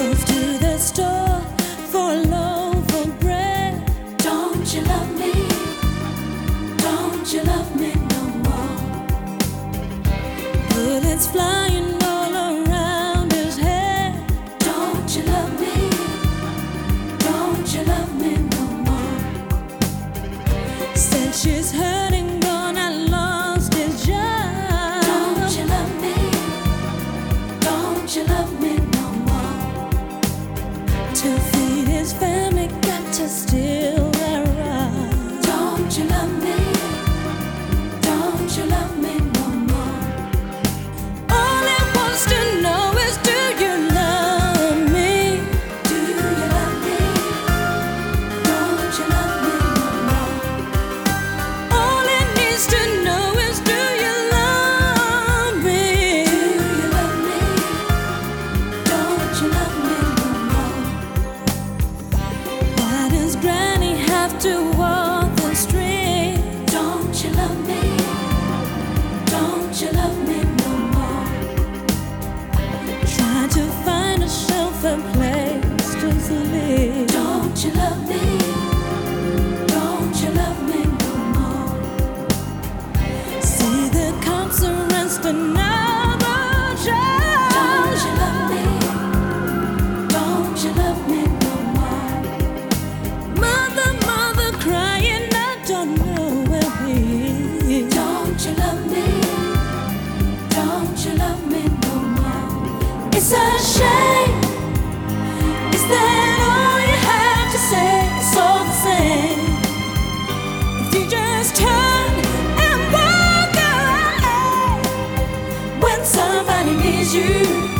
goes to the store for loaf of bread. Don't you love me? Don't you love me no more? Bullets flying all around his head. Don't you love me? Don't you love me no more? Said she's hurting. you love me? still around. Don't you love me? Don't you love me? do you